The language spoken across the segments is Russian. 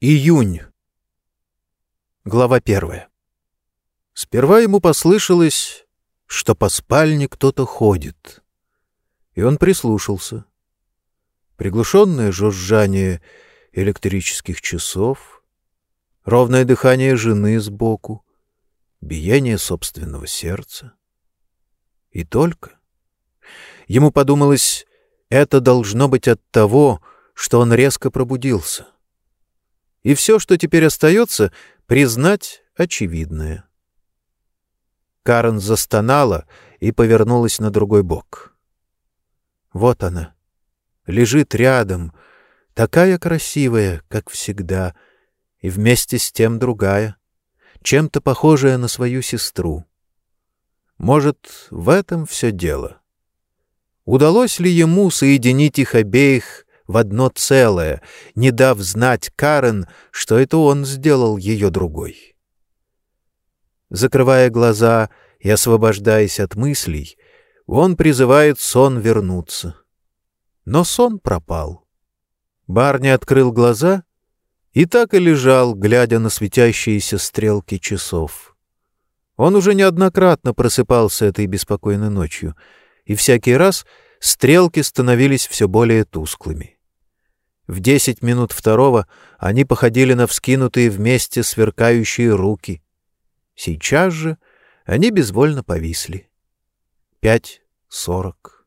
Июнь. Глава первая. Сперва ему послышалось, что по спальне кто-то ходит. И он прислушался. Приглушенное жужжание электрических часов, ровное дыхание жены сбоку, биение собственного сердца. И только. Ему подумалось, это должно быть от того, что он резко пробудился — и все, что теперь остается, признать очевидное. Карен застонала и повернулась на другой бок. Вот она, лежит рядом, такая красивая, как всегда, и вместе с тем другая, чем-то похожая на свою сестру. Может, в этом все дело. Удалось ли ему соединить их обеих в одно целое, не дав знать Карен, что это он сделал ее другой. Закрывая глаза и освобождаясь от мыслей, он призывает сон вернуться. Но сон пропал. Барни открыл глаза и так и лежал, глядя на светящиеся стрелки часов. Он уже неоднократно просыпался этой беспокойной ночью, и всякий раз стрелки становились все более тусклыми. В десять минут второго они походили на вскинутые вместе сверкающие руки. Сейчас же они безвольно повисли. Пять сорок.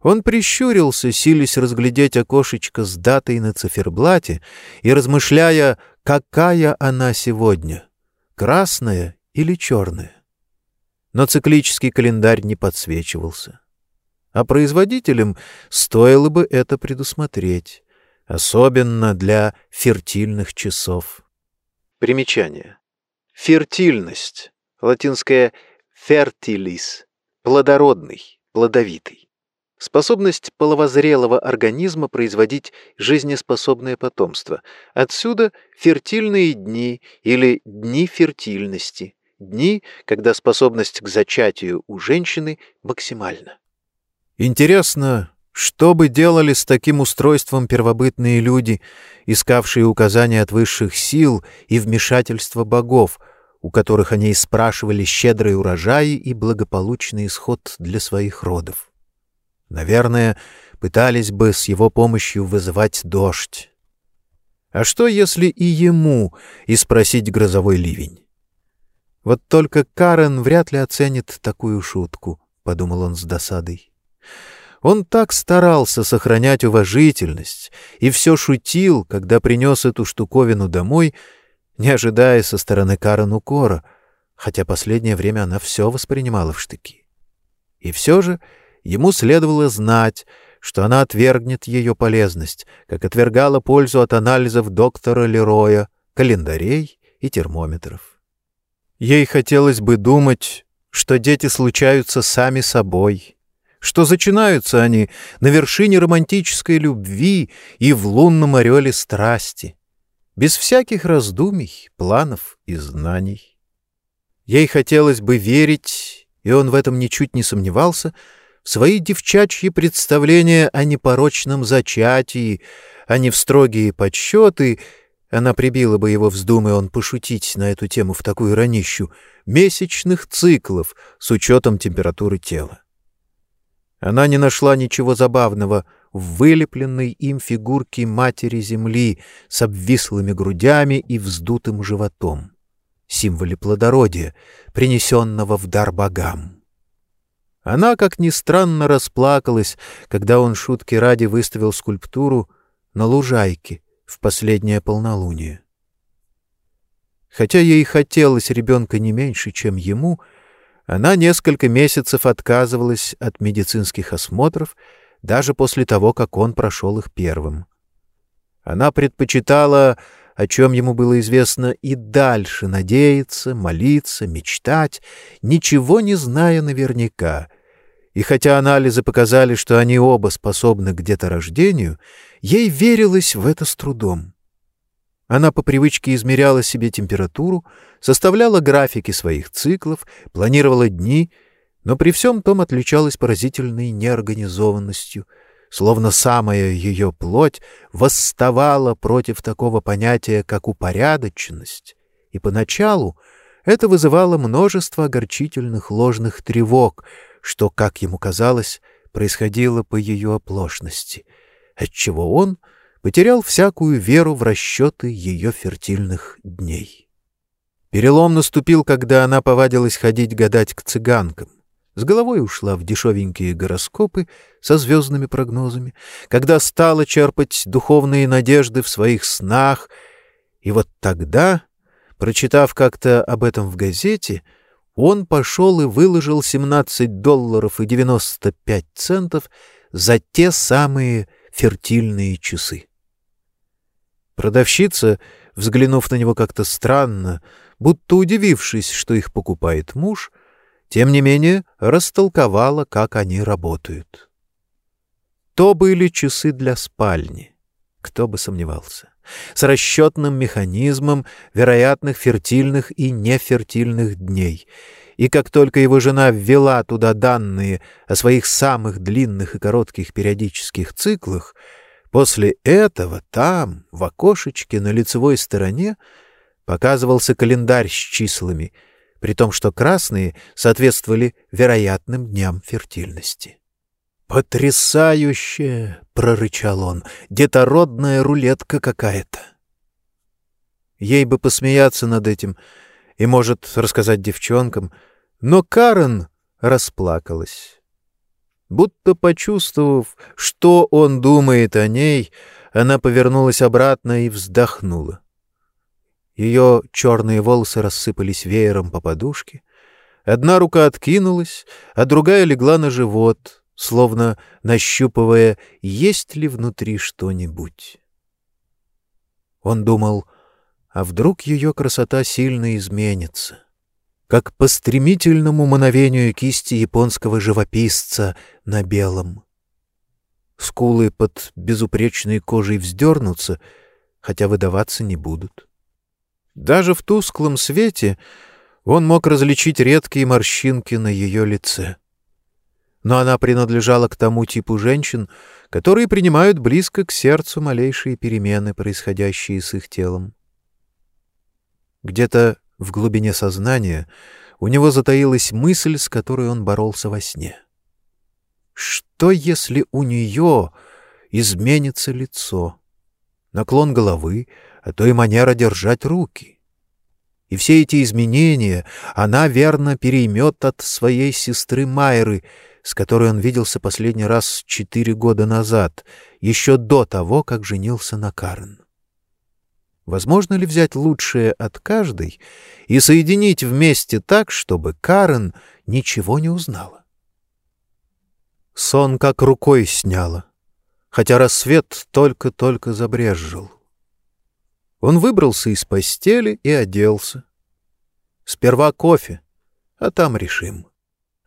Он прищурился, силясь разглядеть окошечко с датой на циферблате и размышляя, какая она сегодня — красная или черная. Но циклический календарь не подсвечивался а производителям стоило бы это предусмотреть, особенно для фертильных часов. Примечание. Фертильность. Латинское «fertilis» — плодородный, плодовитый. Способность половозрелого организма производить жизнеспособное потомство. Отсюда фертильные дни или дни фертильности. Дни, когда способность к зачатию у женщины максимальна. Интересно, что бы делали с таким устройством первобытные люди, искавшие указания от высших сил и вмешательства богов, у которых они и спрашивали щедрые урожаи и благополучный исход для своих родов? Наверное, пытались бы с его помощью вызывать дождь. А что, если и ему и спросить грозовой ливень? Вот только Карен вряд ли оценит такую шутку, — подумал он с досадой. Он так старался сохранять уважительность и все шутил, когда принес эту штуковину домой, не ожидая со стороны Карен укора, хотя последнее время она все воспринимала в штыки. И все же ему следовало знать, что она отвергнет ее полезность, как отвергала пользу от анализов доктора Лероя, календарей и термометров. Ей хотелось бы думать, что дети случаются сами собой, что зачинаются они на вершине романтической любви и в лунном ореле страсти, без всяких раздумий, планов и знаний. Ей хотелось бы верить, и он в этом ничуть не сомневался, в свои девчачьи представления о непорочном зачатии, а не в строгие подсчеты, она прибила бы его, вздумая он пошутить на эту тему в такую ранищу, месячных циклов с учетом температуры тела. Она не нашла ничего забавного в вылепленной им фигурке матери Земли с обвислыми грудями и вздутым животом, символе плодородия, принесенного в дар богам. Она, как ни странно, расплакалась, когда он шутки ради выставил скульптуру на лужайке в последнее полнолуние. Хотя ей хотелось ребенка не меньше, чем ему — она несколько месяцев отказывалась от медицинских осмотров, даже после того, как он прошел их первым. Она предпочитала, о чем ему было известно, и дальше надеяться, молиться, мечтать, ничего не зная наверняка. И хотя анализы показали, что они оба способны к деторождению, ей верилось в это с трудом. Она по привычке измеряла себе температуру, составляла графики своих циклов, планировала дни, но при всем том отличалась поразительной неорганизованностью, словно самая ее плоть восставала против такого понятия, как упорядоченность, и поначалу это вызывало множество огорчительных ложных тревог, что, как ему казалось, происходило по ее оплошности, отчего он потерял всякую веру в расчеты ее фертильных дней. Перелом наступил, когда она повадилась ходить гадать к цыганкам с головой ушла в дешевенькие гороскопы со звездными прогнозами, когда стала черпать духовные надежды в своих снах, и вот тогда, прочитав как-то об этом в газете, он пошел и выложил 17 долларов и 95 центов за те самые фертильные часы. Продавщица, взглянув на него как-то странно, будто удивившись, что их покупает муж, — тем не менее растолковала, как они работают. То были часы для спальни, кто бы сомневался, с расчетным механизмом вероятных фертильных и нефертильных дней. И как только его жена ввела туда данные о своих самых длинных и коротких периодических циклах, после этого там, в окошечке на лицевой стороне, показывался календарь с числами — при том, что красные соответствовали вероятным дням фертильности. «Потрясающе!» — прорычал он. «Детородная рулетка какая-то!» Ей бы посмеяться над этим и, может, рассказать девчонкам, но Карен расплакалась. Будто почувствовав, что он думает о ней, она повернулась обратно и вздохнула. Ее черные волосы рассыпались веером по подушке. Одна рука откинулась, а другая легла на живот, словно нащупывая, есть ли внутри что-нибудь. Он думал, а вдруг ее красота сильно изменится, как по стремительному мановению кисти японского живописца на белом. Скулы под безупречной кожей вздернутся, хотя выдаваться не будут. Даже в тусклом свете он мог различить редкие морщинки на ее лице. Но она принадлежала к тому типу женщин, которые принимают близко к сердцу малейшие перемены, происходящие с их телом. Где-то в глубине сознания у него затаилась мысль, с которой он боролся во сне. Что, если у нее изменится лицо, наклон головы, а то и манера держать руки. И все эти изменения она верно переймет от своей сестры Майры, с которой он виделся последний раз четыре года назад, еще до того, как женился на Карен. Возможно ли взять лучшее от каждой и соединить вместе так, чтобы Карен ничего не узнала? Сон как рукой сняло, хотя рассвет только-только забрезжил. Он выбрался из постели и оделся. Сперва кофе, а там решим.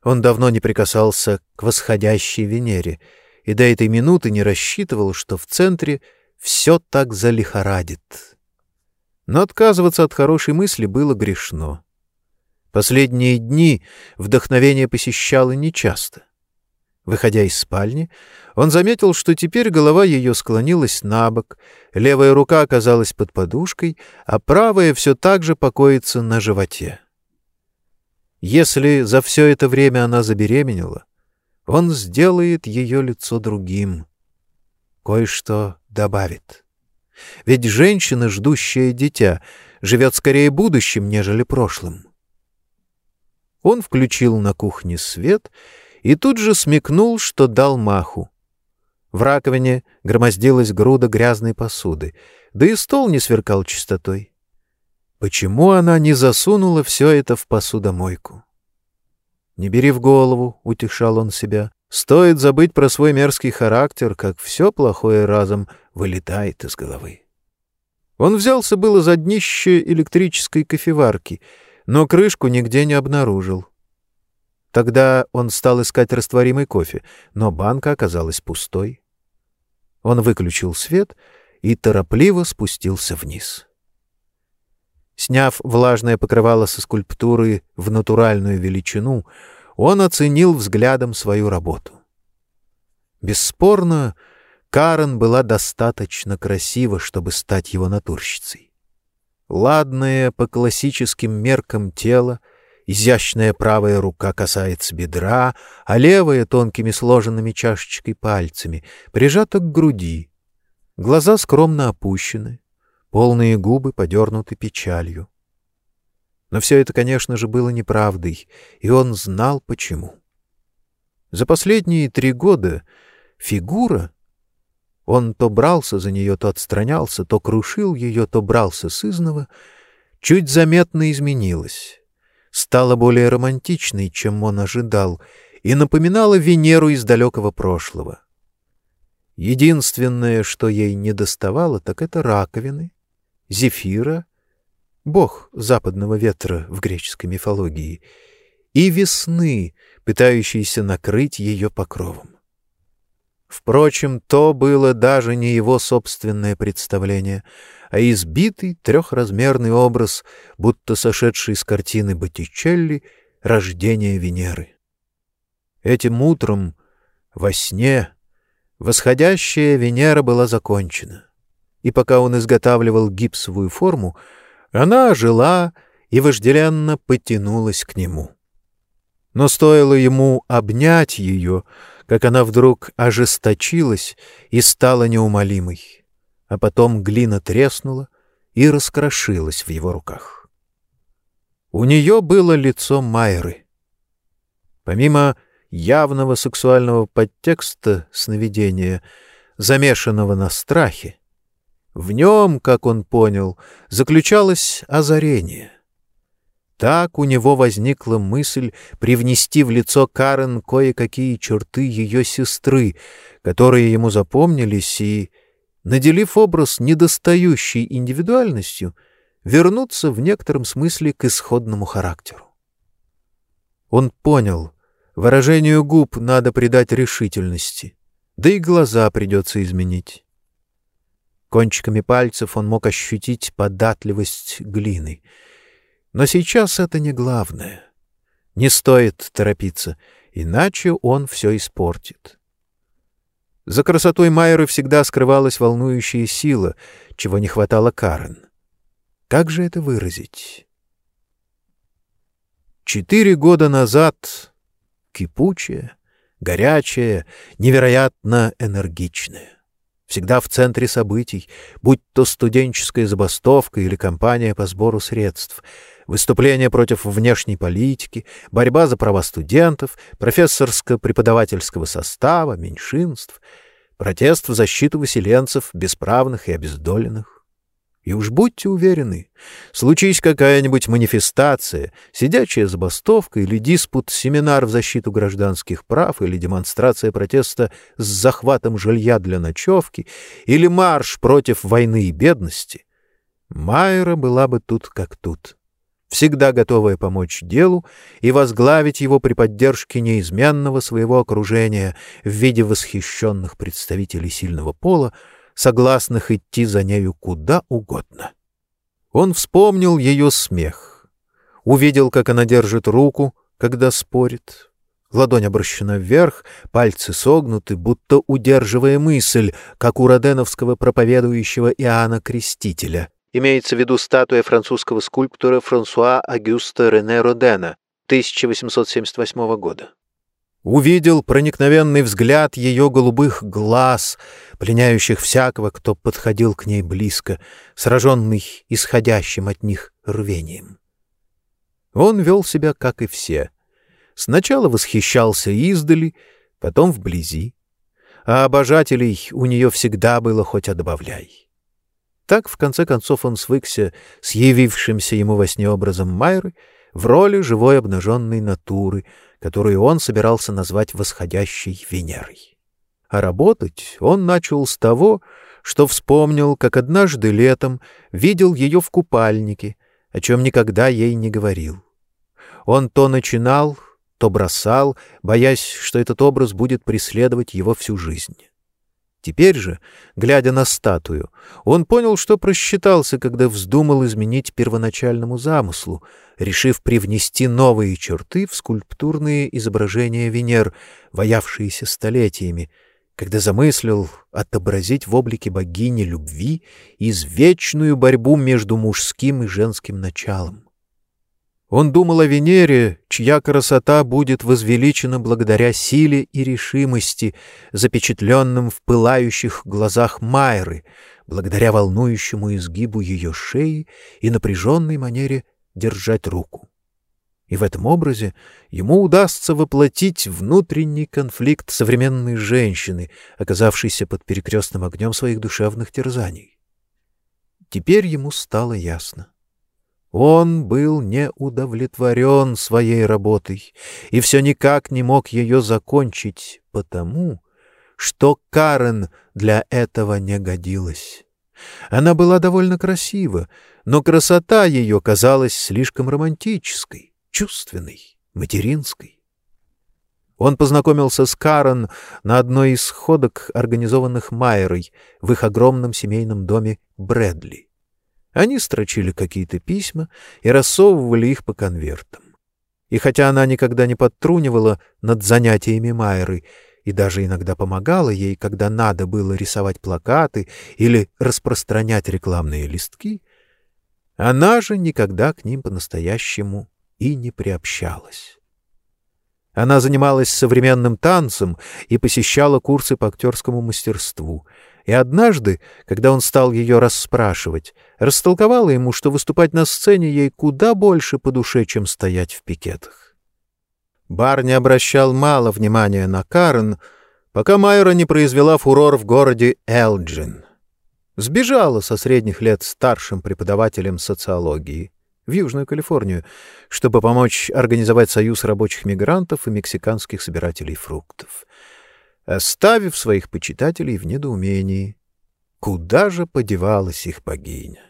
Он давно не прикасался к восходящей Венере и до этой минуты не рассчитывал, что в центре все так залихорадит. Но отказываться от хорошей мысли было грешно. Последние дни вдохновение посещало нечасто. Выходя из спальни, он заметил, что теперь голова ее склонилась на бок, левая рука оказалась под подушкой, а правая все так же покоится на животе. Если за все это время она забеременела, он сделает ее лицо другим. Кое-что добавит. Ведь женщина, ждущая дитя, живет скорее будущим, нежели прошлым. Он включил на кухне свет и, тут же смекнул, что дал маху. В раковине громоздилась груда грязной посуды, да и стол не сверкал чистотой. Почему она не засунула все это в посудомойку? «Не бери в голову», — утешал он себя. «Стоит забыть про свой мерзкий характер, как все плохое разом вылетает из головы». Он взялся было за днище электрической кофеварки, но крышку нигде не обнаружил. Тогда он стал искать растворимый кофе, но банка оказалась пустой. Он выключил свет и торопливо спустился вниз. Сняв влажное покрывало со скульптуры в натуральную величину, он оценил взглядом свою работу. Бесспорно, Карен была достаточно красива, чтобы стать его натурщицей. Ладное по классическим меркам тело, изящная правая рука касается бедра, а левая тонкими сложенными чашечкой пальцами прижата к груди. Глаза скромно опущены, полные губы подернуты печалью. Но все это, конечно же, было неправдой, и он знал почему. За последние три года фигура он то брался за нее, то отстранялся, то крушил ее, то брался сызново, чуть заметно изменилась, стала более романтичной, чем он ожидал, и напоминала Венеру из далекого прошлого. Единственное, что ей не доставало, так это раковины, зефира, бог западного ветра в греческой мифологии, и весны, пытающейся накрыть ее покровом. Впрочем, то было даже не его собственное представление, а избитый трехразмерный образ, будто сошедший с картины Боттичелли «Рождение Венеры». Этим утром, во сне, восходящая Венера была закончена, и пока он изготавливал гипсовую форму, она ожила и вожделенно потянулась к нему. Но стоило ему обнять ее — как она вдруг ожесточилась и стала неумолимой, а потом глина треснула и раскрошилась в его руках. У нее было лицо Майры. Помимо явного сексуального подтекста сновидения, замешанного на страхе, в нем, как он понял, заключалось озарение. Так у него возникла мысль привнести в лицо Карен кое-какие черты ее сестры, которые ему запомнились, и, наделив образ недостающей индивидуальностью, вернуться в некотором смысле к исходному характеру. Он понял, выражению губ надо придать решительности, да и глаза придется изменить. Кончиками пальцев он мог ощутить податливость глины — но сейчас это не главное. Не стоит торопиться, иначе он все испортит. За красотой Майеры всегда скрывалась волнующая сила, чего не хватало Карен. Как же это выразить? Четыре года назад кипучая, горячая, невероятно энергичная всегда в центре событий, будь то студенческая забастовка или кампания по сбору средств, выступления против внешней политики, борьба за права студентов, профессорско-преподавательского состава, меньшинств, протест в защиту выселенцев, бесправных и обездоленных. И уж будьте уверены, случись какая-нибудь манифестация, сидячая забастовка или диспут, семинар в защиту гражданских прав или демонстрация протеста с захватом жилья для ночевки или марш против войны и бедности, Майра была бы тут как тут, всегда готовая помочь делу и возглавить его при поддержке неизменного своего окружения в виде восхищенных представителей сильного пола, согласных идти за нею куда угодно. Он вспомнил ее смех, увидел, как она держит руку, когда спорит. Ладонь обращена вверх, пальцы согнуты, будто удерживая мысль, как у роденовского проповедующего Иоанна Крестителя. Имеется в виду статуя французского скульптора Франсуа Агюста Рене Родена 1878 года увидел проникновенный взгляд ее голубых глаз, пленяющих всякого, кто подходил к ней близко, сраженный исходящим от них рвением. Он вел себя, как и все. Сначала восхищался издали, потом вблизи, а обожателей у нее всегда было хоть отбавляй. Так, в конце концов, он свыкся с явившимся ему во сне образом Майры в роли живой обнаженной натуры — которую он собирался назвать восходящей Венерой. А работать он начал с того, что вспомнил, как однажды летом видел ее в купальнике, о чем никогда ей не говорил. Он то начинал, то бросал, боясь, что этот образ будет преследовать его всю жизнь. Теперь же, глядя на статую, он понял, что просчитался, когда вздумал изменить первоначальному замыслу, решив привнести новые черты в скульптурные изображения Венер, воявшиеся столетиями, когда замыслил отобразить в облике богини любви извечную борьбу между мужским и женским началом. Он думал о Венере, чья красота будет возвеличена благодаря силе и решимости, запечатленным в пылающих глазах Майры, благодаря волнующему изгибу ее шеи и напряженной манере держать руку и в этом образе ему удастся воплотить внутренний конфликт современной женщины, оказавшейся под перекрестным огнем своих душевных терзаний. Теперь ему стало ясно. Он был не удовлетворен своей работой и все никак не мог ее закончить, потому что Карен для этого не годилась. Она была довольно красива, но красота ее казалась слишком романтической чувственной, материнской. Он познакомился с Карен на одной из ходок, организованных Майерой в их огромном семейном доме Брэдли. Они строчили какие-то письма и рассовывали их по конвертам. И хотя она никогда не подтрунивала над занятиями Майеры и даже иногда помогала ей, когда надо было рисовать плакаты или распространять рекламные листки, она же никогда к ним по-настоящему и не приобщалась. Она занималась современным танцем и посещала курсы по актерскому мастерству. И однажды, когда он стал ее расспрашивать, растолковала ему, что выступать на сцене ей куда больше по душе, чем стоять в пикетах. Бар обращал мало внимания на Карен, пока Майра не произвела фурор в городе Элджин. Сбежала со средних лет старшим преподавателем социологии в Южную Калифорнию, чтобы помочь организовать союз рабочих мигрантов и мексиканских собирателей фруктов, оставив своих почитателей в недоумении. Куда же подевалась их богиня?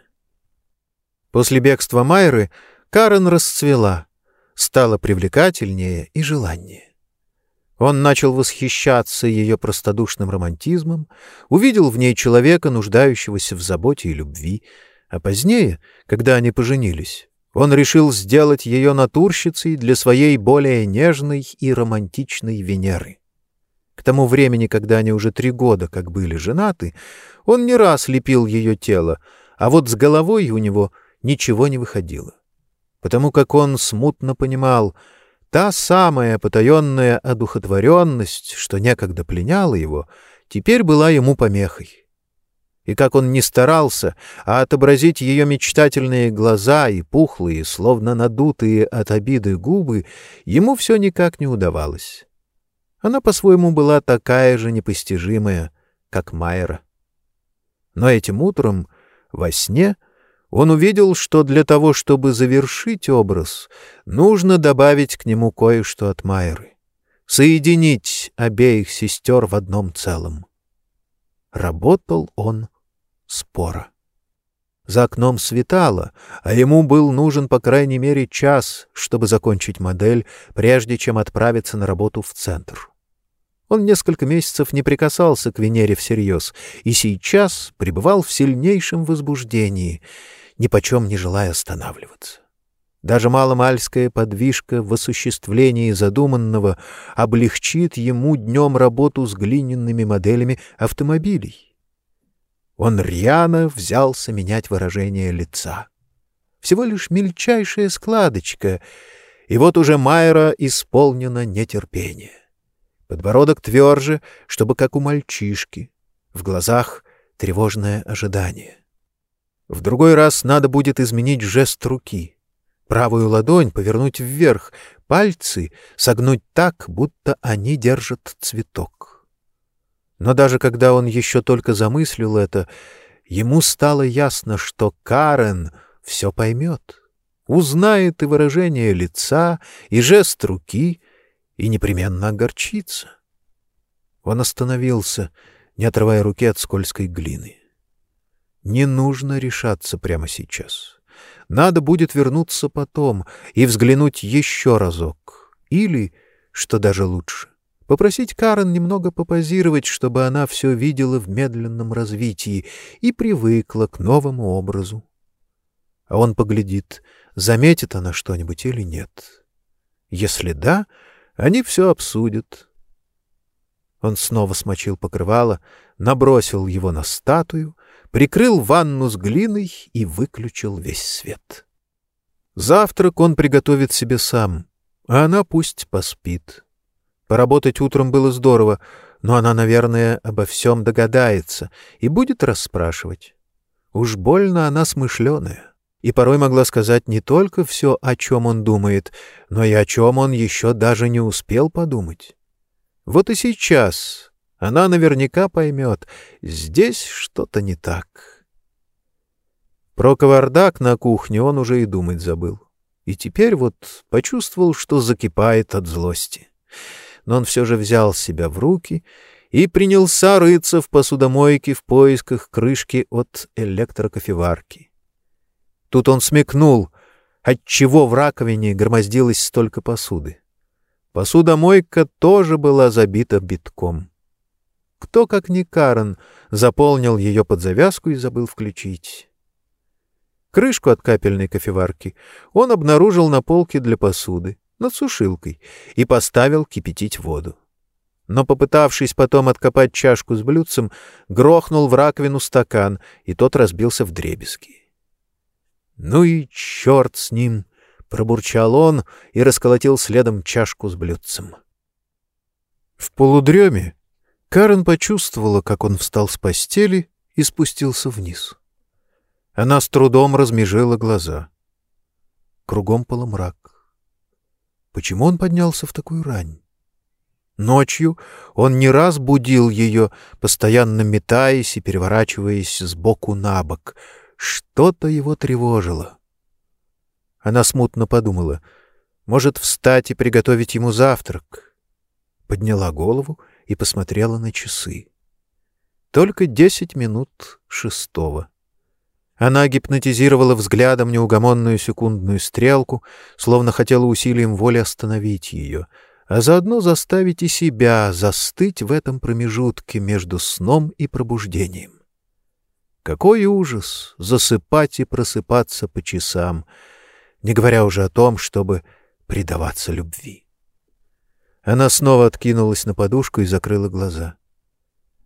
После бегства Майры Карен расцвела, стала привлекательнее и желаннее. Он начал восхищаться ее простодушным романтизмом, увидел в ней человека, нуждающегося в заботе и любви, а позднее, когда они поженились, он решил сделать ее натурщицей для своей более нежной и романтичной Венеры. К тому времени, когда они уже три года как были женаты, он не раз лепил ее тело, а вот с головой у него ничего не выходило. Потому как он смутно понимал, та самая потаенная одухотворенность, что некогда пленяла его, теперь была ему помехой и как он не старался, а отобразить ее мечтательные глаза и пухлые, словно надутые от обиды губы, ему все никак не удавалось. Она по-своему была такая же непостижимая, как Майера. Но этим утром, во сне, он увидел, что для того, чтобы завершить образ, нужно добавить к нему кое-что от Майеры, соединить обеих сестер в одном целом. Работал он спора. За окном светало, а ему был нужен по крайней мере час, чтобы закончить модель, прежде чем отправиться на работу в центр. Он несколько месяцев не прикасался к Венере всерьез и сейчас пребывал в сильнейшем возбуждении, нипочем не желая останавливаться. Даже маломальская подвижка в осуществлении задуманного облегчит ему днем работу с глиняными моделями автомобилей. Он рьяно взялся менять выражение лица. Всего лишь мельчайшая складочка, и вот уже Майера исполнено нетерпение. Подбородок тверже, чтобы как у мальчишки, в глазах тревожное ожидание. В другой раз надо будет изменить жест руки. Правую ладонь повернуть вверх, пальцы согнуть так, будто они держат цветок. Но даже когда он еще только замыслил это, ему стало ясно, что Карен все поймет, узнает и выражение лица, и жест руки, и непременно огорчится. Он остановился, не отрывая руки от скользкой глины. Не нужно решаться прямо сейчас. Надо будет вернуться потом и взглянуть еще разок. Или, что даже лучше, попросить Карен немного попозировать, чтобы она все видела в медленном развитии и привыкла к новому образу. А он поглядит, заметит она что-нибудь или нет. Если да, они все обсудят. Он снова смочил покрывало, набросил его на статую, прикрыл ванну с глиной и выключил весь свет. Завтрак он приготовит себе сам, а она пусть поспит. Поработать утром было здорово, но она, наверное, обо всем догадается и будет расспрашивать. Уж больно она смышленая, и порой могла сказать не только все, о чем он думает, но и о чем он еще даже не успел подумать. Вот и сейчас она наверняка поймет, здесь что-то не так. Про кавардак на кухне он уже и думать забыл. И теперь вот почувствовал, что закипает от злости но он все же взял себя в руки и принялся рыться в посудомойке в поисках крышки от электрокофеварки. Тут он смекнул, отчего в раковине громоздилось столько посуды. Посудомойка тоже была забита битком. Кто, как ни Карен, заполнил ее под завязку и забыл включить. Крышку от капельной кофеварки он обнаружил на полке для посуды над сушилкой и поставил кипятить воду. Но, попытавшись потом откопать чашку с блюдцем, грохнул в раковину стакан, и тот разбился в дребезги. «Ну и черт с ним!» — пробурчал он и расколотил следом чашку с блюдцем. В полудреме Карен почувствовала, как он встал с постели и спустился вниз. Она с трудом размежила глаза. Кругом полумрак. Почему он поднялся в такую рань? Ночью он не раз будил ее, постоянно метаясь и переворачиваясь с боку на бок. Что-то его тревожило. Она смутно подумала, может, встать и приготовить ему завтрак. Подняла голову и посмотрела на часы. Только десять минут шестого. Она гипнотизировала взглядом неугомонную секундную стрелку, словно хотела усилием воли остановить ее, а заодно заставить и себя застыть в этом промежутке между сном и пробуждением. Какой ужас засыпать и просыпаться по часам, не говоря уже о том, чтобы предаваться любви. Она снова откинулась на подушку и закрыла глаза.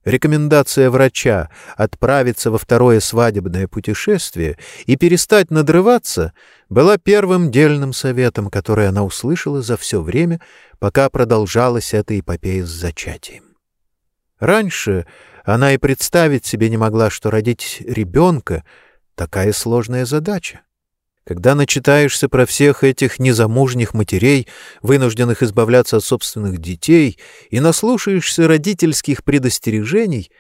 Рекомендация врача отправиться во второе свадебное путешествие и перестать надрываться была первым дельным советом, который она услышала за все время, пока продолжалась эта эпопея с зачатием. Раньше она и представить себе не могла, что родить ребенка — такая сложная задача. Когда начитаешься про всех этих незамужних матерей, вынужденных избавляться от собственных детей, и наслушаешься родительских предостережений,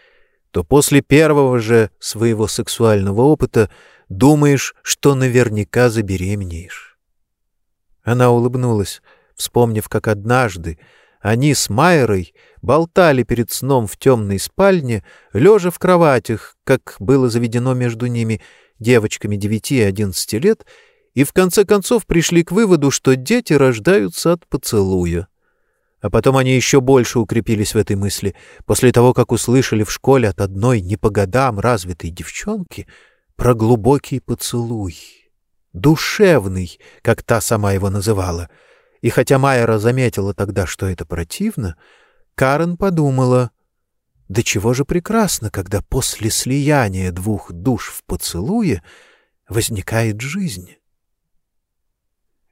то после первого же своего сексуального опыта думаешь, что наверняка забеременеешь. Она улыбнулась, вспомнив, как однажды они с Майерой болтали перед сном в темной спальне, лежа в кроватях, как было заведено между ними — девочками 9 и 11 лет, и в конце концов пришли к выводу, что дети рождаются от поцелуя. А потом они еще больше укрепились в этой мысли, после того, как услышали в школе от одной не по годам развитой девчонки про глубокий поцелуй. Душевный, как та сама его называла. И хотя Майера заметила тогда, что это противно, Карен подумала — до чего же прекрасно, когда после слияния двух душ в поцелуе возникает жизнь.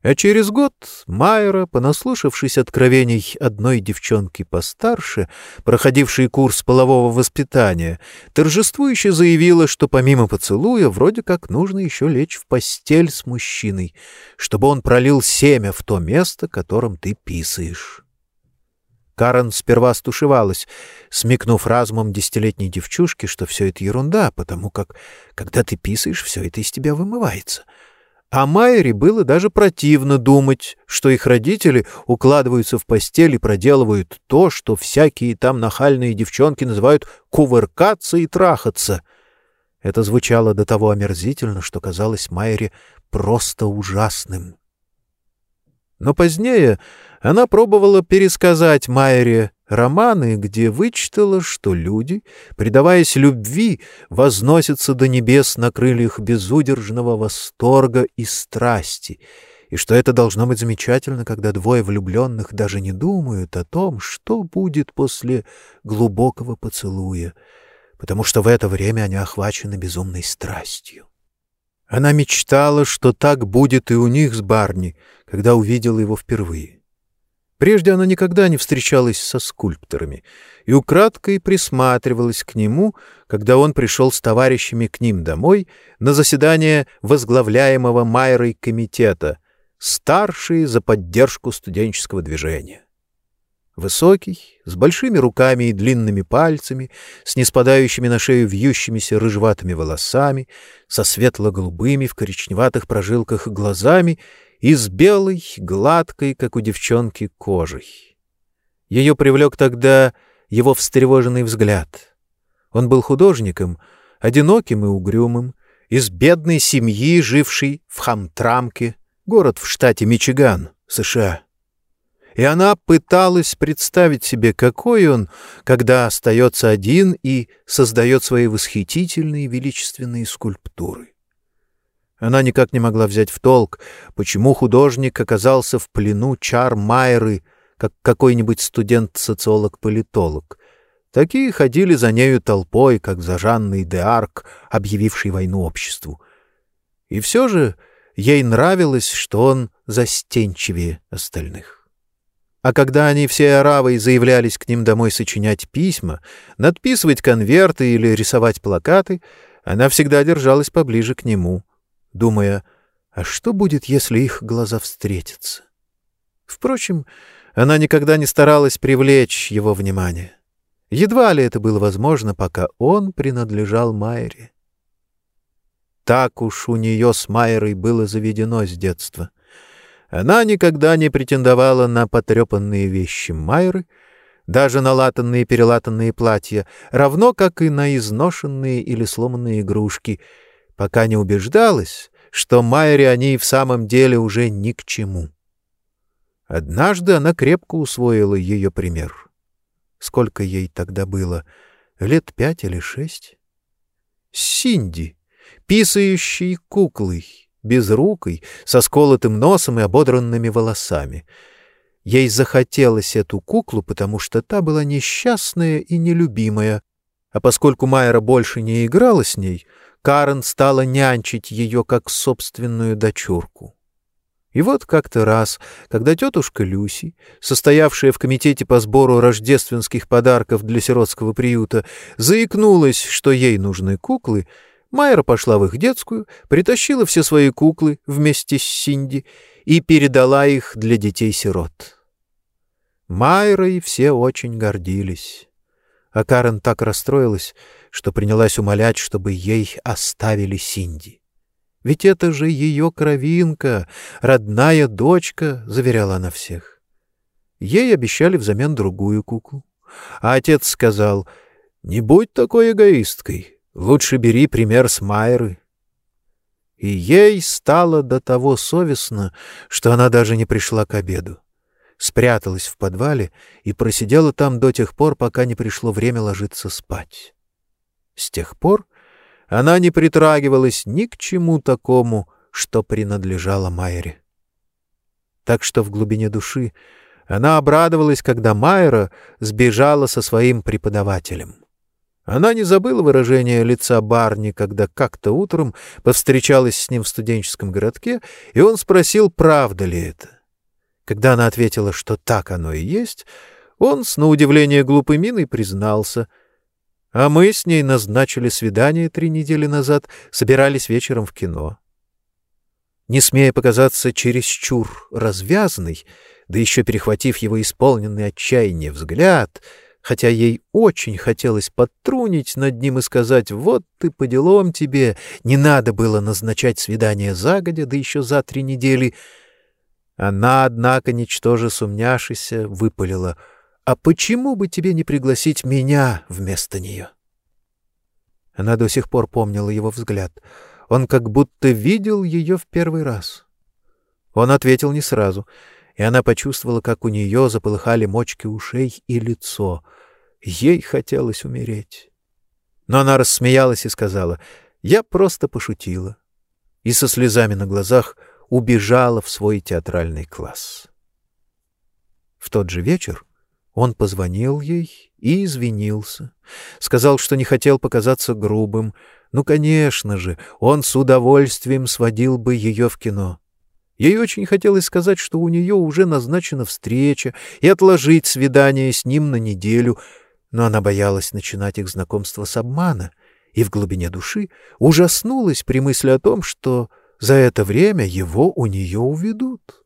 А через год Майера, понаслушавшись откровений одной девчонки постарше, проходившей курс полового воспитания, торжествующе заявила, что помимо поцелуя вроде как нужно еще лечь в постель с мужчиной, чтобы он пролил семя в то место, которым ты писаешь. Карен сперва стушевалась, смекнув разумом десятилетней девчушки, что все это ерунда, потому как, когда ты писаешь, все это из тебя вымывается. А Майере было даже противно думать, что их родители укладываются в постель и проделывают то, что всякие там нахальные девчонки называют «кувыркаться и трахаться». Это звучало до того омерзительно, что казалось Майере просто ужасным. Но позднее она пробовала пересказать Майере романы, где вычитала, что люди, предаваясь любви, возносятся до небес на крыльях безудержного восторга и страсти, и что это должно быть замечательно, когда двое влюбленных даже не думают о том, что будет после глубокого поцелуя, потому что в это время они охвачены безумной страстью. Она мечтала, что так будет и у них с Барни, когда увидела его впервые. Прежде она никогда не встречалась со скульпторами и украдкой присматривалась к нему, когда он пришел с товарищами к ним домой на заседание возглавляемого Майрой комитета «Старшие за поддержку студенческого движения». Высокий, с большими руками и длинными пальцами, с неспадающими на шею вьющимися рыжеватыми волосами, со светло-голубыми в коричневатых прожилках глазами — и с белой, гладкой, как у девчонки, кожей. Ее привлек тогда его встревоженный взгляд. Он был художником, одиноким и угрюмым, из бедной семьи, жившей в Хамтрамке, город в штате Мичиган, США. И она пыталась представить себе, какой он, когда остается один и создает свои восхитительные величественные скульптуры. Она никак не могла взять в толк, почему художник оказался в плену чар Майры, как какой-нибудь студент-социолог-политолог. Такие ходили за нею толпой, как за Жанной де Арк, объявившей войну обществу. И все же ей нравилось, что он застенчивее остальных. А когда они все оравой заявлялись к ним домой сочинять письма, надписывать конверты или рисовать плакаты, она всегда держалась поближе к нему — думая, а что будет, если их глаза встретятся? Впрочем, она никогда не старалась привлечь его внимание. Едва ли это было возможно, пока он принадлежал Майере. Так уж у нее с Майерой было заведено с детства. Она никогда не претендовала на потрепанные вещи Майеры, даже на латанные и перелатанные платья, равно как и на изношенные или сломанные игрушки — пока не убеждалась, что Майре они в самом деле уже ни к чему. Однажды она крепко усвоила ее пример. Сколько ей тогда было? Лет пять или шесть? Синди, писающей куклой, безрукой, со сколотым носом и ободранными волосами. Ей захотелось эту куклу, потому что та была несчастная и нелюбимая, а поскольку Майра больше не играла с ней — Карен стала нянчить ее как собственную дочурку. И вот как-то раз, когда тетушка Люси, состоявшая в комитете по сбору рождественских подарков для сиротского приюта, заикнулась, что ей нужны куклы, Майра пошла в их детскую, притащила все свои куклы вместе с Синди и передала их для детей-сирот. Майрой все очень гордились. А Карен так расстроилась, что принялась умолять, чтобы ей оставили Синди. «Ведь это же ее кровинка, родная дочка», — заверяла она всех. Ей обещали взамен другую куклу. А отец сказал, «Не будь такой эгоисткой, лучше бери пример с Майры». И ей стало до того совестно, что она даже не пришла к обеду спряталась в подвале и просидела там до тех пор, пока не пришло время ложиться спать. С тех пор она не притрагивалась ни к чему такому, что принадлежало Майере. Так что в глубине души она обрадовалась, когда Майера сбежала со своим преподавателем. Она не забыла выражение лица Барни, когда как-то утром повстречалась с ним в студенческом городке, и он спросил, правда ли это. Когда она ответила, что так оно и есть, он с на удивление глупой миной признался. А мы с ней назначили свидание три недели назад, собирались вечером в кино. Не смея показаться чересчур развязанной, да еще перехватив его исполненный отчаяния взгляд, хотя ей очень хотелось подтрунить над ним и сказать «Вот ты по делам тебе, не надо было назначать свидание загодя, да еще за три недели», она, однако, ничтоже сумняшися, выпалила. «А почему бы тебе не пригласить меня вместо нее?» Она до сих пор помнила его взгляд. Он как будто видел ее в первый раз. Он ответил не сразу, и она почувствовала, как у нее заполыхали мочки ушей и лицо. Ей хотелось умереть. Но она рассмеялась и сказала, «Я просто пошутила». И со слезами на глазах — убежала в свой театральный класс. В тот же вечер он позвонил ей и извинился. Сказал, что не хотел показаться грубым. Ну, конечно же, он с удовольствием сводил бы ее в кино. Ей очень хотелось сказать, что у нее уже назначена встреча и отложить свидание с ним на неделю, но она боялась начинать их знакомство с обмана и в глубине души ужаснулась при мысли о том, что за это время его у нее уведут.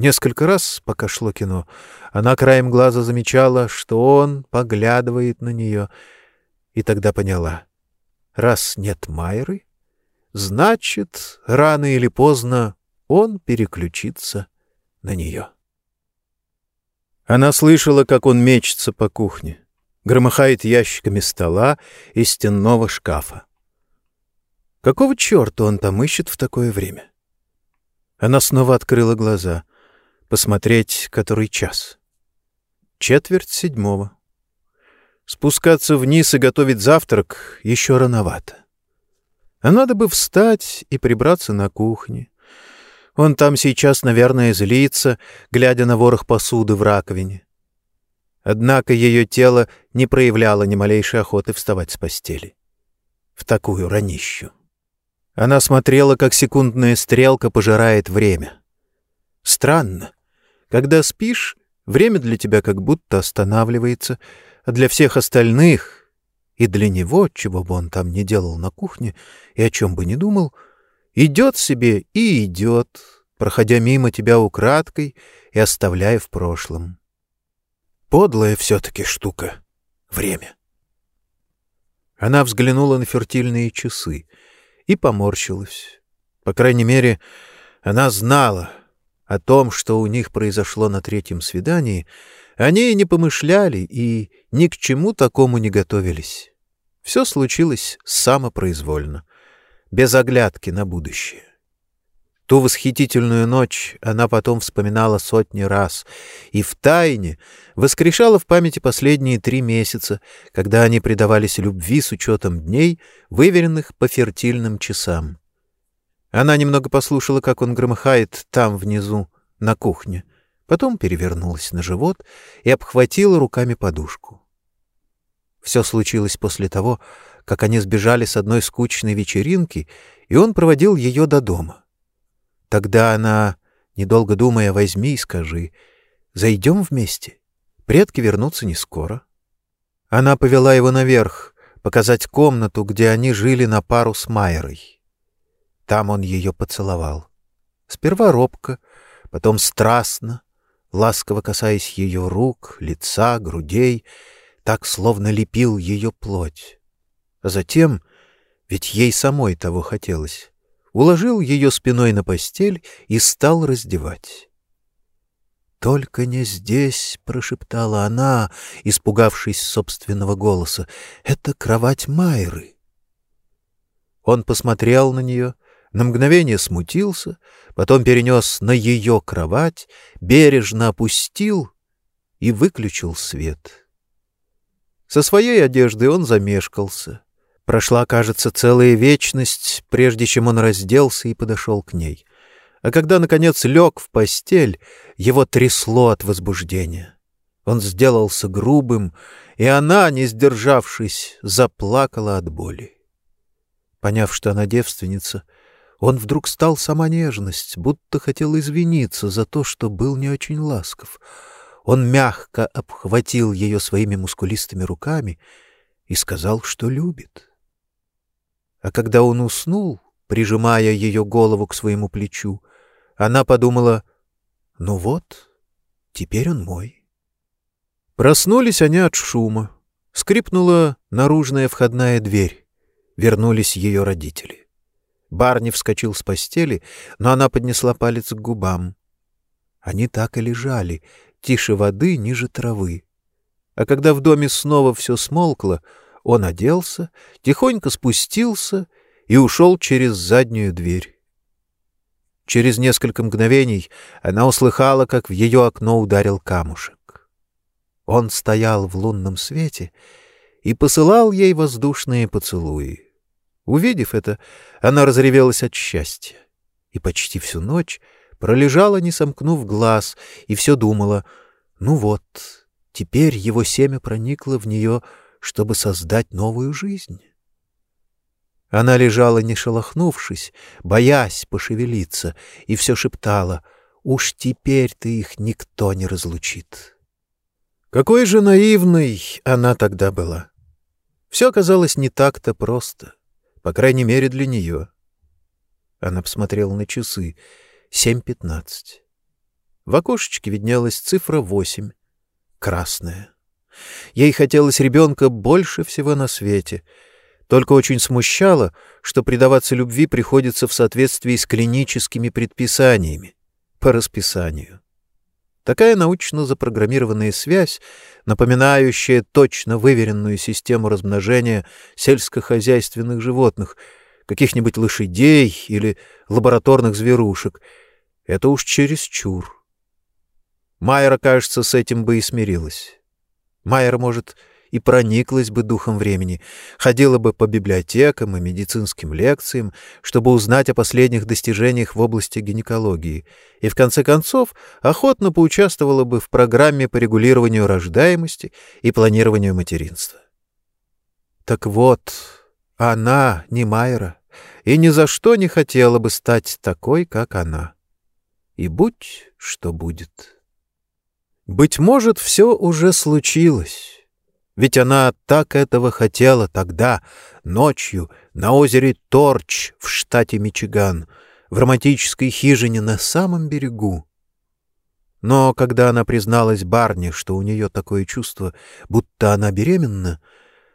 Несколько раз, пока шло кино, она краем глаза замечала, что он поглядывает на нее, и тогда поняла. Раз нет Майры, значит, рано или поздно он переключится на нее. Она слышала, как он мечется по кухне, громыхает ящиками стола и стенного шкафа. Какого черта он там ищет в такое время? Она снова открыла глаза посмотреть, который час. Четверть седьмого. Спускаться вниз и готовить завтрак еще рановато. А надо бы встать и прибраться на кухне. Он там сейчас, наверное, злится, глядя на ворох посуды в раковине. Однако ее тело не проявляло ни малейшей охоты вставать с постели. В такую ранищу. Она смотрела, как секундная стрелка пожирает время. Странно. Когда спишь, время для тебя как будто останавливается, а для всех остальных и для него, чего бы он там ни делал на кухне и о чем бы ни думал, идет себе и идет, проходя мимо тебя украдкой и оставляя в прошлом. Подлая все-таки штука — время. Она взглянула на фертильные часы и поморщилась. По крайней мере, она знала — о том, что у них произошло на третьем свидании, они и не помышляли и ни к чему такому не готовились. Все случилось самопроизвольно, без оглядки на будущее. Ту восхитительную ночь она потом вспоминала сотни раз и втайне воскрешала в памяти последние три месяца, когда они предавались любви с учетом дней, выверенных по фертильным часам. Она немного послушала, как он громыхает там внизу, на кухне, потом перевернулась на живот и обхватила руками подушку. Все случилось после того, как они сбежали с одной скучной вечеринки, и он проводил ее до дома. Тогда она, недолго думая, возьми и скажи, «Зайдем вместе? Предки вернутся не скоро». Она повела его наверх, показать комнату, где они жили на пару с Майерой. Там он ее поцеловал. Сперва робко, потом страстно, ласково касаясь ее рук, лица, грудей, так словно лепил ее плоть. А затем, ведь ей самой того хотелось, уложил ее спиной на постель и стал раздевать. «Только не здесь», — прошептала она, испугавшись собственного голоса, — «это кровать Майры». Он посмотрел на нее — на мгновение смутился, потом перенес на ее кровать, бережно опустил и выключил свет. Со своей одеждой он замешкался. Прошла, кажется, целая вечность, прежде чем он разделся и подошел к ней. А когда, наконец, лег в постель, его трясло от возбуждения. Он сделался грубым, и она, не сдержавшись, заплакала от боли. Поняв, что она девственница, — он вдруг стал сама нежность, будто хотел извиниться за то, что был не очень ласков. Он мягко обхватил ее своими мускулистыми руками и сказал, что любит. А когда он уснул, прижимая ее голову к своему плечу, она подумала, «Ну вот, теперь он мой». Проснулись они от шума. Скрипнула наружная входная дверь. Вернулись ее родители. Барни вскочил с постели, но она поднесла палец к губам. Они так и лежали, тише воды, ниже травы. А когда в доме снова все смолкло, он оделся, тихонько спустился и ушел через заднюю дверь. Через несколько мгновений она услыхала, как в ее окно ударил камушек. Он стоял в лунном свете и посылал ей воздушные поцелуи. Увидев это, она разревелась от счастья. И почти всю ночь пролежала, не сомкнув глаз, и все думала, ну вот, теперь его семя проникло в нее, чтобы создать новую жизнь. Она лежала, не шелохнувшись, боясь пошевелиться, и все шептала, «Уж теперь ты их никто не разлучит». Какой же наивной она тогда была! Все оказалось не так-то просто, по крайней мере для нее. Она посмотрела на часы. Семь пятнадцать. В окошечке виднелась цифра восемь. Красная. Ей хотелось ребенка больше всего на свете. Только очень смущало, что предаваться любви приходится в соответствии с клиническими предписаниями, по расписанию. Такая научно запрограммированная связь, напоминающая точно выверенную систему размножения сельскохозяйственных животных, каких-нибудь лошадей или лабораторных зверушек, это уж чересчур. Майера, кажется, с этим бы и смирилась. Майера, может, и прониклась бы духом времени, ходила бы по библиотекам и медицинским лекциям, чтобы узнать о последних достижениях в области гинекологии, и, в конце концов, охотно поучаствовала бы в программе по регулированию рождаемости и планированию материнства. Так вот, она не Майера, и ни за что не хотела бы стать такой, как она. И будь что будет. Быть может, все уже случилось. Ведь она так этого хотела тогда, ночью, на озере Торч в штате Мичиган, в романтической хижине на самом берегу. Но когда она призналась Барни, что у нее такое чувство, будто она беременна,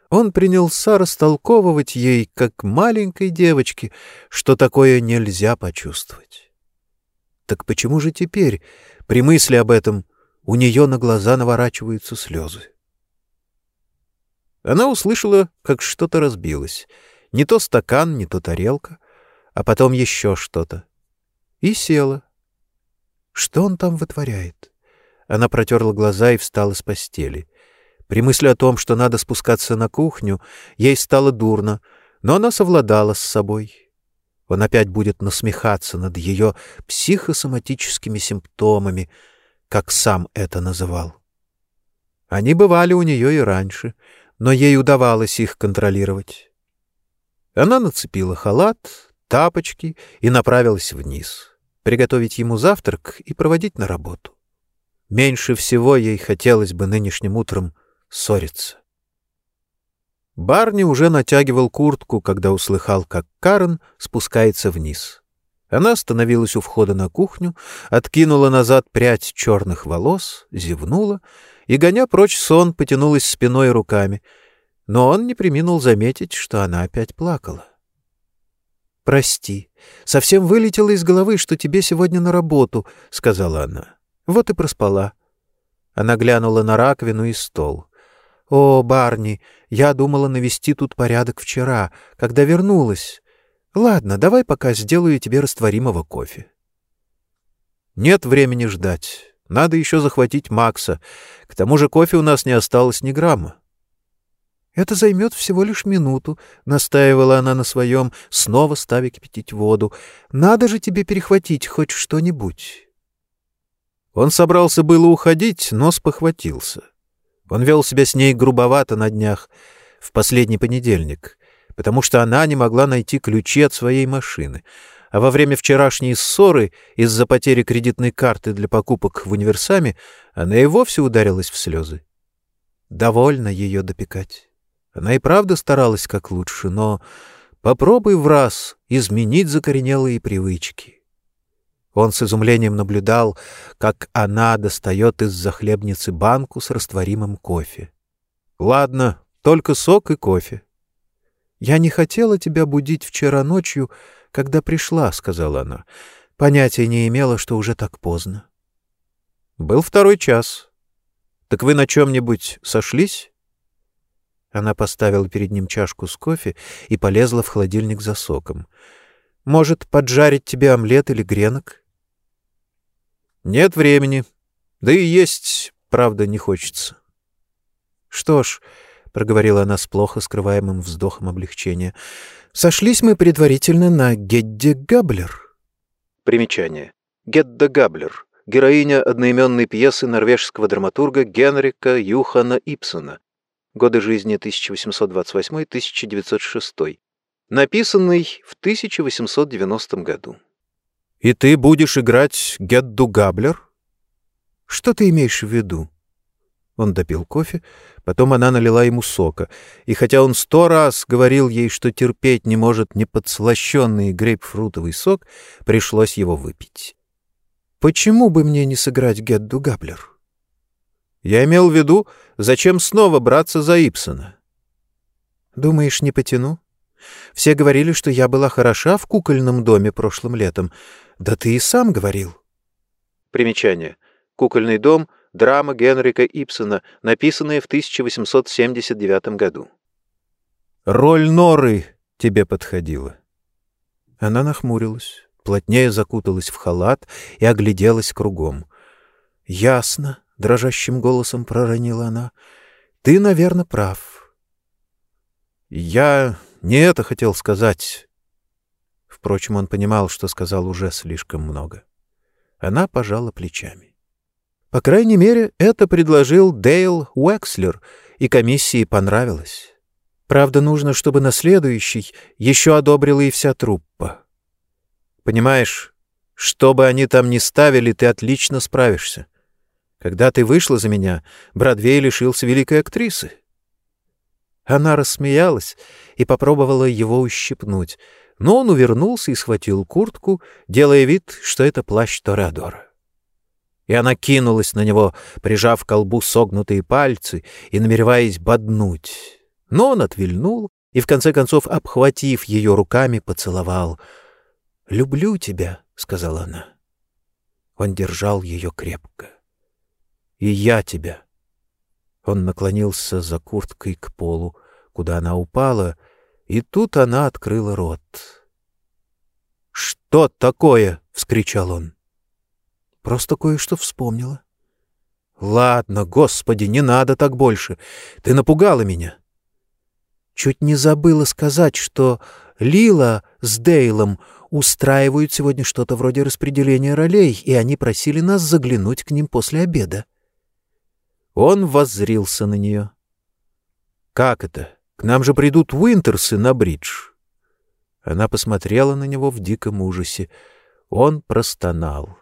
он принялся растолковывать ей, как маленькой девочке, что такое нельзя почувствовать. Так почему же теперь, при мысли об этом, у нее на глаза наворачиваются слезы? Она услышала, как что-то разбилось. Не то стакан, не то тарелка, а потом еще что-то. И села. Что он там вытворяет? Она протерла глаза и встала с постели. При мысли о том, что надо спускаться на кухню, ей стало дурно, но она совладала с собой. Он опять будет насмехаться над ее психосоматическими симптомами, как сам это называл. Они бывали у нее и раньше — но ей удавалось их контролировать. Она нацепила халат, тапочки и направилась вниз, приготовить ему завтрак и проводить на работу. Меньше всего ей хотелось бы нынешним утром ссориться. Барни уже натягивал куртку, когда услыхал, как Карен спускается вниз. Она остановилась у входа на кухню, откинула назад прядь черных волос, зевнула и, гоня прочь сон, потянулась спиной и руками, но он не приминул заметить, что она опять плакала. — Прости, совсем вылетело из головы, что тебе сегодня на работу, — сказала она. — Вот и проспала. Она глянула на раковину и стол. — О, Барни, я думала навести тут порядок вчера, когда вернулась. Ладно, давай пока сделаю тебе растворимого кофе. Нет времени ждать. Надо еще захватить Макса. К тому же кофе у нас не осталось ни грамма. «Это займет всего лишь минуту», — настаивала она на своем, снова ставя кипятить воду. «Надо же тебе перехватить хоть что-нибудь». Он собрался было уходить, но спохватился. Он вел себя с ней грубовато на днях, в последний понедельник, потому что она не могла найти ключи от своей машины — а во время вчерашней ссоры из-за потери кредитной карты для покупок в универсаме она и вовсе ударилась в слезы. Довольно ее допекать. Она и правда старалась как лучше, но попробуй в раз изменить закоренелые привычки. Он с изумлением наблюдал, как она достает из-за хлебницы банку с растворимым кофе. «Ладно, только сок и кофе». «Я не хотела тебя будить вчера ночью, когда пришла, — сказала она. Понятия не имела, что уже так поздно. Был второй час. Так вы на чем-нибудь сошлись? Она поставила перед ним чашку с кофе и полезла в холодильник за соком. Может, поджарить тебе омлет или гренок? Нет времени. Да и есть, правда, не хочется. Что ж, — проговорила она с плохо скрываемым вздохом облегчения, — Сошлись мы предварительно на Гедде Габлер. Примечание. Гедда Габлер, героиня одноименной пьесы норвежского драматурга Генрика Юхана Ипсона. Годы жизни 1828-1906. Написанный в 1890 году. «И ты будешь играть Гедду Габлер?» «Что ты имеешь в виду?» Он допил кофе, потом она налила ему сока, и хотя он сто раз говорил ей, что терпеть не может неподслащенный грейпфрутовый сок, пришлось его выпить. «Почему бы мне не сыграть Гедду Габлер?» «Я имел в виду, зачем снова браться за Ипсона?» «Думаешь, не потяну? Все говорили, что я была хороша в кукольном доме прошлым летом. Да ты и сам говорил». Примечание. «Кукольный дом» — драма Генрика Ипсона, написанная в 1879 году. «Роль Норы тебе подходила». Она нахмурилась, плотнее закуталась в халат и огляделась кругом. «Ясно», — дрожащим голосом проронила она, — «ты, наверное, прав». «Я не это хотел сказать». Впрочем, он понимал, что сказал уже слишком много. Она пожала плечами. По крайней мере, это предложил Дейл Уэкслер, и комиссии понравилось. Правда, нужно, чтобы на следующий еще одобрила и вся труппа. Понимаешь, что бы они там ни ставили, ты отлично справишься. Когда ты вышла за меня, Бродвей лишился великой актрисы. Она рассмеялась и попробовала его ущипнуть, но он увернулся и схватил куртку, делая вид, что это плащ Торадора и она кинулась на него, прижав к колбу согнутые пальцы и намереваясь боднуть. Но он отвильнул и, в конце концов, обхватив ее руками, поцеловал. «Люблю тебя», — сказала она. Он держал ее крепко. «И я тебя». Он наклонился за курткой к полу, куда она упала, и тут она открыла рот. «Что такое?» — вскричал он. Просто кое-что вспомнила. Ладно, господи, не надо так больше. Ты напугала меня. Чуть не забыла сказать, что Лила с Дейлом устраивают сегодня что-то вроде распределения ролей, и они просили нас заглянуть к ним после обеда. Он воззрился на нее. «Как это? К нам же придут Уинтерсы на бридж». Она посмотрела на него в диком ужасе. Он простонал.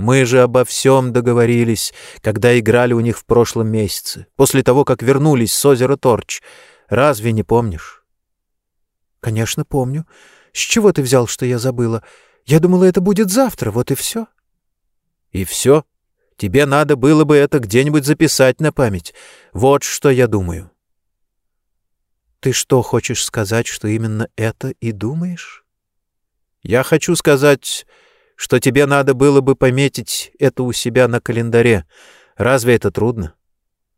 Мы же обо всем договорились, когда играли у них в прошлом месяце, после того, как вернулись с озера Торч. Разве не помнишь? — Конечно, помню. С чего ты взял, что я забыла? Я думала, это будет завтра, вот и все. — И все? Тебе надо было бы это где-нибудь записать на память. Вот что я думаю. — Ты что, хочешь сказать, что именно это и думаешь? — Я хочу сказать что тебе надо было бы пометить это у себя на календаре. Разве это трудно?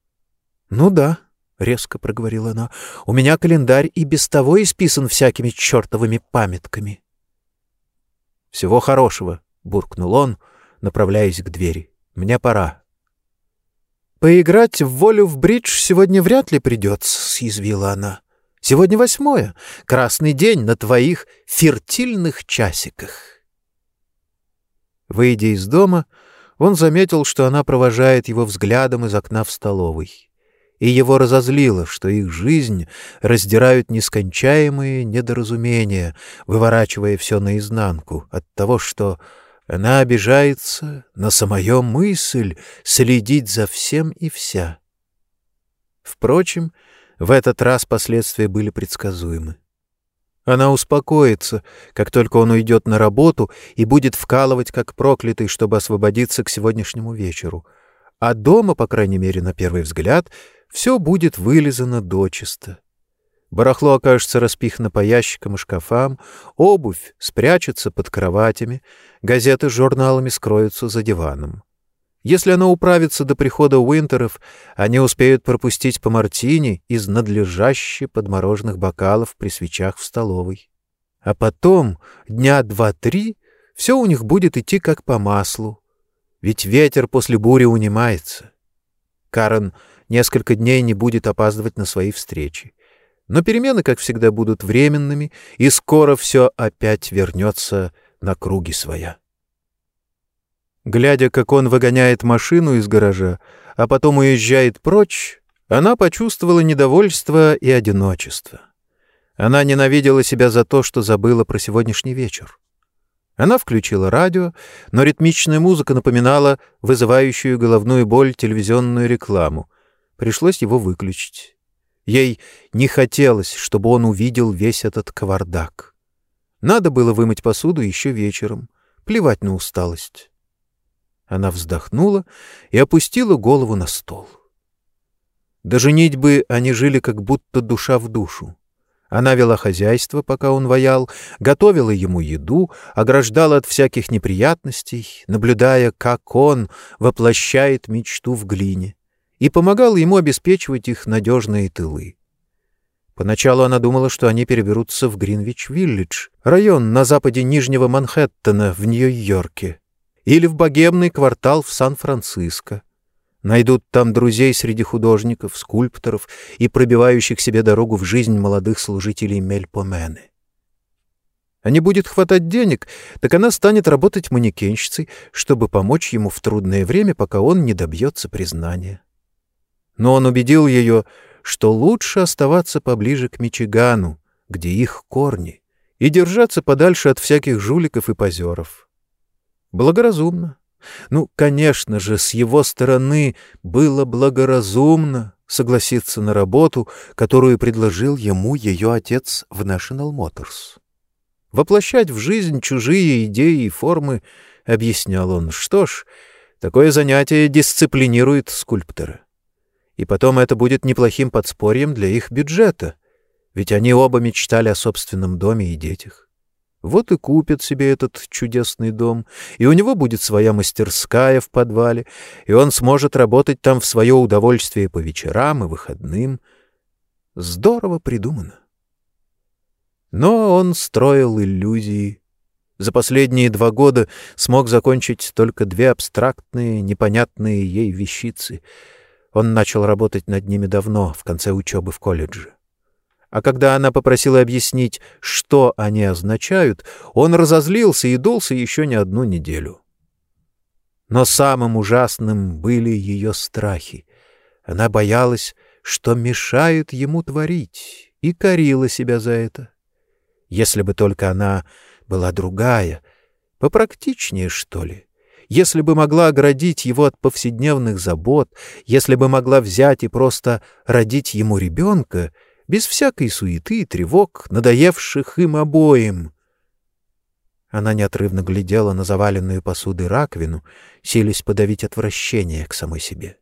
— Ну да, — резко проговорила она, — у меня календарь и без того исписан всякими чертовыми памятками. — Всего хорошего, — буркнул он, направляясь к двери. — Мне пора. — Поиграть в волю в бридж сегодня вряд ли придется, — съязвила она. — Сегодня восьмое, красный день на твоих фертильных часиках. Выйдя из дома, он заметил, что она провожает его взглядом из окна в столовой. И его разозлило, что их жизнь раздирают нескончаемые недоразумения, выворачивая все наизнанку от того, что она обижается на самую мысль следить за всем и вся. Впрочем, в этот раз последствия были предсказуемы. Она успокоится, как только он уйдет на работу и будет вкалывать как проклятый, чтобы освободиться к сегодняшнему вечеру. А дома, по крайней мере, на первый взгляд, все будет вылизано дочисто. Барахло окажется распихано по ящикам и шкафам, обувь спрячется под кроватями, газеты с журналами скроются за диваном. Если она управится до прихода Уинтеров, они успеют пропустить по мартини из надлежаще подмороженных бокалов при свечах в столовой. А потом, дня два-три, все у них будет идти как по маслу. Ведь ветер после бури унимается. Карен несколько дней не будет опаздывать на свои встречи. Но перемены, как всегда, будут временными, и скоро все опять вернется на круги своя. Глядя, как он выгоняет машину из гаража, а потом уезжает прочь, она почувствовала недовольство и одиночество. Она ненавидела себя за то, что забыла про сегодняшний вечер. Она включила радио, но ритмичная музыка напоминала вызывающую головную боль телевизионную рекламу. Пришлось его выключить. Ей не хотелось, чтобы он увидел весь этот кавардак. Надо было вымыть посуду еще вечером, плевать на усталость. Она вздохнула и опустила голову на стол. До женитьбы они жили как будто душа в душу. Она вела хозяйство, пока он воял, готовила ему еду, ограждала от всяких неприятностей, наблюдая, как он воплощает мечту в глине и помогал ему обеспечивать их надежные тылы. Поначалу она думала, что они переберутся в Гринвич-Виллидж, район на западе Нижнего Манхэттена в Нью-Йорке, или в богемный квартал в Сан-Франциско. Найдут там друзей среди художников, скульпторов и пробивающих себе дорогу в жизнь молодых служителей Мельпомены. А не будет хватать денег, так она станет работать манекенщицей, чтобы помочь ему в трудное время, пока он не добьется признания но он убедил ее, что лучше оставаться поближе к Мичигану, где их корни, и держаться подальше от всяких жуликов и позеров. Благоразумно. Ну, конечно же, с его стороны было благоразумно согласиться на работу, которую предложил ему ее отец в National Motors. Воплощать в жизнь чужие идеи и формы, объяснял он. Что ж, такое занятие дисциплинирует скульптора. И потом это будет неплохим подспорьем для их бюджета, ведь они оба мечтали о собственном доме и детях. Вот и купят себе этот чудесный дом, и у него будет своя мастерская в подвале, и он сможет работать там в свое удовольствие по вечерам и выходным. Здорово придумано. Но он строил иллюзии. За последние два года смог закончить только две абстрактные, непонятные ей вещицы — он начал работать над ними давно, в конце учебы в колледже. А когда она попросила объяснить, что они означают, он разозлился и дулся еще не одну неделю. Но самым ужасным были ее страхи. Она боялась, что мешает ему творить, и корила себя за это. Если бы только она была другая, попрактичнее, что ли, если бы могла оградить его от повседневных забот, если бы могла взять и просто родить ему ребенка, без всякой суеты и тревог, надоевших им обоим. Она неотрывно глядела на заваленную посудой раковину, силясь подавить отвращение к самой себе.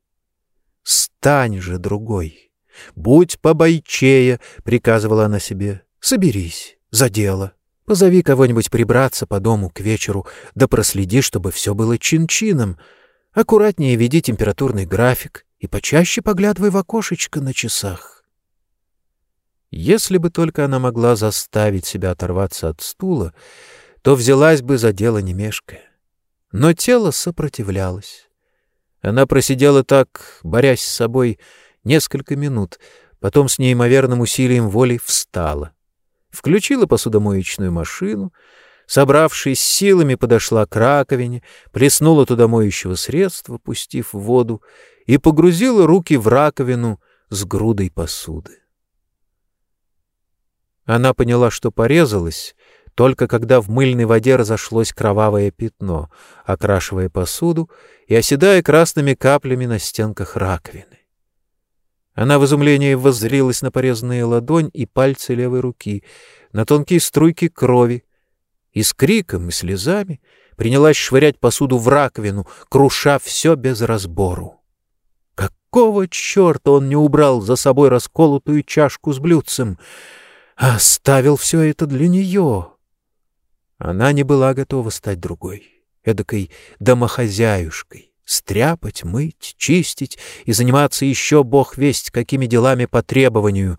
«Стань же другой! Будь побойчее!» — приказывала она себе. «Соберись, за дело!» Позови кого-нибудь прибраться по дому к вечеру, да проследи, чтобы все было чин-чином. Аккуратнее веди температурный график и почаще поглядывай в окошечко на часах. Если бы только она могла заставить себя оторваться от стула, то взялась бы за дело не мешкая. Но тело сопротивлялось. Она просидела так, борясь с собой, несколько минут, потом с неимоверным усилием воли встала — включила посудомоечную машину, собравшись силами, подошла к раковине, плеснула туда моющего средства, пустив воду, и погрузила руки в раковину с грудой посуды. Она поняла, что порезалась, только когда в мыльной воде разошлось кровавое пятно, окрашивая посуду и оседая красными каплями на стенках раковины. Она в изумлении воззрилась на порезанную ладонь и пальцы левой руки, на тонкие струйки крови, и с криком и слезами принялась швырять посуду в раковину, круша все без разбору. Какого черта он не убрал за собой расколотую чашку с блюдцем, оставил все это для нее? Она не была готова стать другой, эдакой домохозяюшкой стряпать, мыть, чистить и заниматься еще бог весть какими делами по требованию.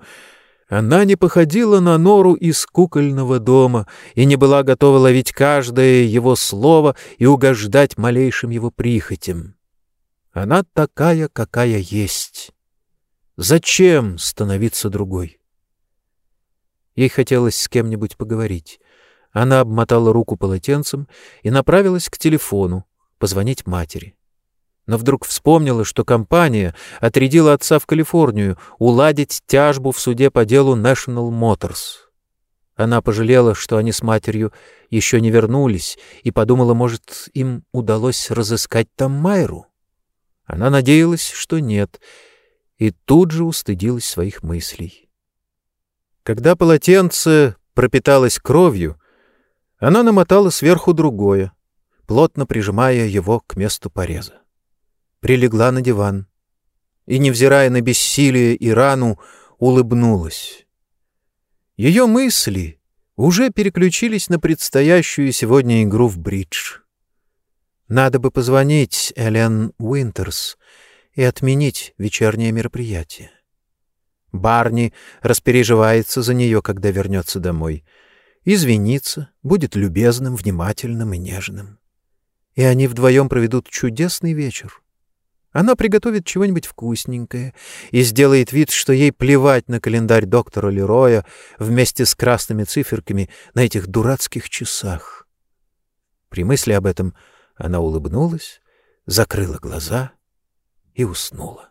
Она не походила на нору из кукольного дома и не была готова ловить каждое его слово и угождать малейшим его прихотям. Она такая, какая есть. Зачем становиться другой? Ей хотелось с кем-нибудь поговорить. Она обмотала руку полотенцем и направилась к телефону, позвонить матери. Но вдруг вспомнила, что компания отрядила отца в Калифорнию уладить тяжбу в суде по делу National Motors. Она пожалела, что они с матерью еще не вернулись, и подумала, может, им удалось разыскать там Майру. Она надеялась, что нет, и тут же устыдилась своих мыслей. Когда полотенце пропиталось кровью, она намотала сверху другое, плотно прижимая его к месту пореза. Прилегла на диван и, невзирая на бессилие и рану, улыбнулась. Ее мысли уже переключились на предстоящую сегодня игру в бридж. Надо бы позвонить Элен Уинтерс и отменить вечернее мероприятие. Барни распереживается за нее, когда вернется домой. Извинится, будет любезным, внимательным и нежным. И они вдвоем проведут чудесный вечер. Она приготовит чего-нибудь вкусненькое и сделает вид, что ей плевать на календарь доктора Лероя вместе с красными циферками на этих дурацких часах. При мысли об этом она улыбнулась, закрыла глаза и уснула.